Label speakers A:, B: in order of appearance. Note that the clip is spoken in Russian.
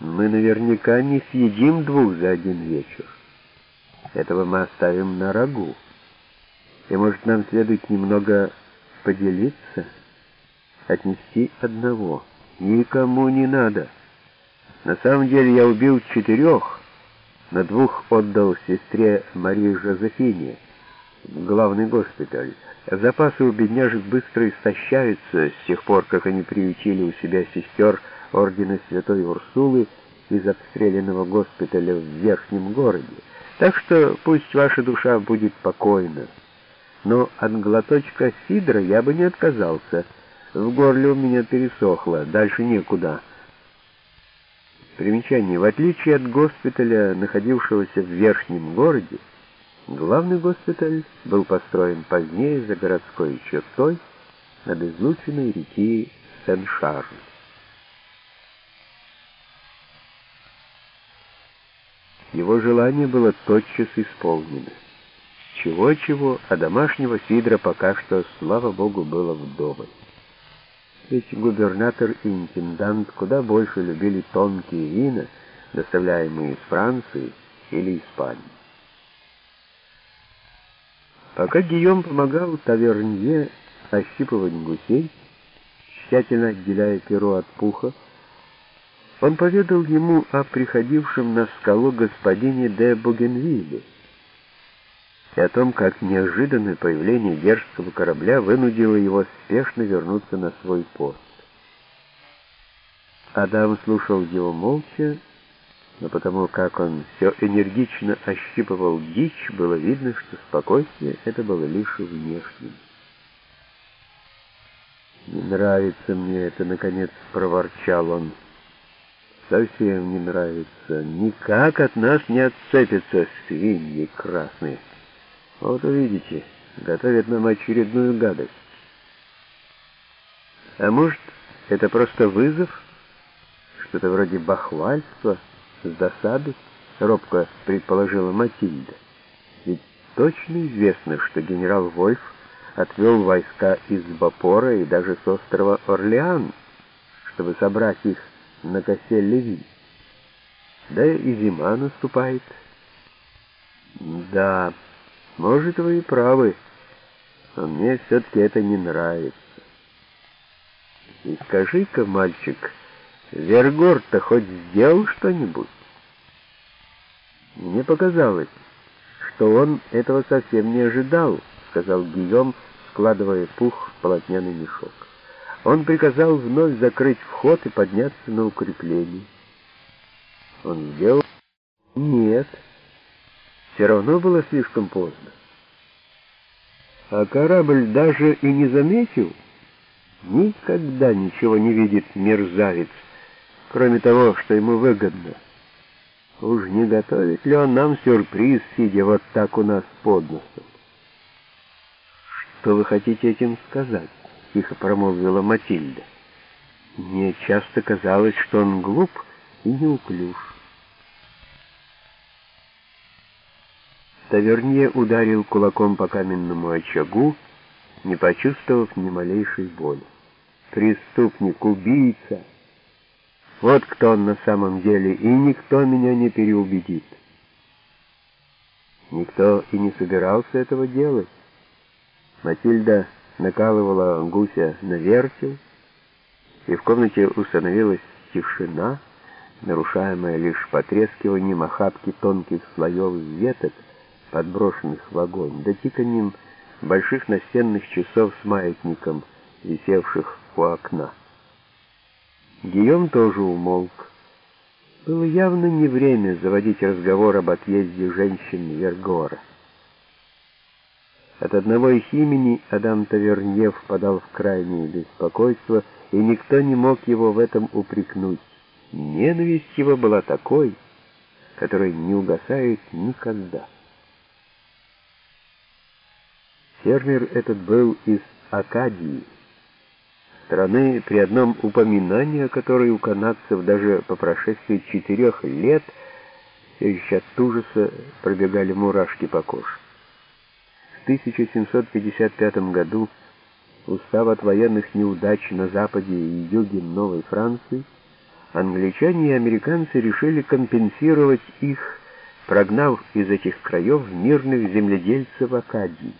A: Мы наверняка не съедим двух за один вечер. Этого мы оставим на рагу. И, может, нам следует немного поделиться, отнести одного. Никому не надо. На самом деле я убил четырех, на двух отдал сестре Марии Жозефине, главный госпиталь. Запасы у бедняжек быстро истощаются с тех пор, как они приютили у себя сестер ордена Святой Урсулы из обстрелянного госпиталя в Верхнем городе. Так что пусть ваша душа будет покойна. Но от глоточка сидра я бы не отказался. В горле у меня пересохло, дальше некуда. Примечание. В отличие от госпиталя, находившегося в Верхнем городе, главный госпиталь был построен позднее за городской чертой над излученной реки Сен-Шарль. Его желание было тотчас исполнено. Чего-чего, а домашнего сидра пока что, слава богу, было вдоволь. Ведь губернатор и интендант куда больше любили тонкие вина, доставляемые из Франции или Испании. Пока Гийом помогал тавернье ощипывать гусей, тщательно отделяя перо от пуха, он поведал ему о приходившем на скалу господине де Бугенвилле и о том, как неожиданное появление дерзкого корабля вынудило его спешно вернуться на свой пост. Адам слушал его молча, но потому как он все энергично ощипывал дичь, было видно, что спокойствие это было лишь внешним. «Не нравится мне это, — наконец проворчал он, — совсем не нравится. Никак от нас не отцепятся свиньи красные. Вот увидите, готовят нам очередную гадость. А может, это просто вызов? Что-то вроде бахвальства, с досады, робко предположила Матильда. Ведь точно известно, что генерал Вольф отвел войска из Бапора и даже с острова Орлеан, чтобы собрать их на косе Леви. Да и зима наступает. Да, может, вы и правы, но мне все-таки это не нравится. И скажи-ка, мальчик, Вергор-то хоть сделал что-нибудь? Мне показалось, что он этого совсем не ожидал, сказал Гийом, складывая пух в полотняный мешок. Он приказал вновь закрыть вход и подняться на укрепление. Он сделал... Нет. Все равно было слишком поздно. А корабль даже и не заметил. Никогда ничего не видит мерзавец, кроме того, что ему выгодно. Уж не готовит ли он нам сюрприз, сидя вот так у нас под носом? Что вы хотите этим сказать? Тихо промолвила Матильда. Мне часто казалось, что он глуп и неуклюж. Тавернье ударил кулаком по каменному очагу, не почувствовав ни малейшей боли. Преступник, убийца. Вот кто он на самом деле, и никто меня не переубедит. Никто и не собирался этого делать. Матильда накалывала гуся на вертел, и в комнате установилась тишина, нарушаемая лишь потрескиванием охапки тонких слоев веток, подброшенных в огонь, да тиканьем больших настенных часов с маятником, висевших у окна. Гийом тоже умолк. Было явно не время заводить разговор об отъезде женщин Вергора. От одного их имени Адам Тавернье впадал в крайнее беспокойство, и никто не мог его в этом упрекнуть. Ненависть его была такой, которая не угасает никогда. Фермер этот был из Акадии, страны, при одном упоминании о которой у канадцев даже по прошествии четырех лет все еще от ужаса пробегали мурашки по коже. 1755 году, устав от военных неудач на западе и юге Новой Франции, англичане и американцы решили компенсировать их, прогнав из этих краев мирных земледельцев Акадии.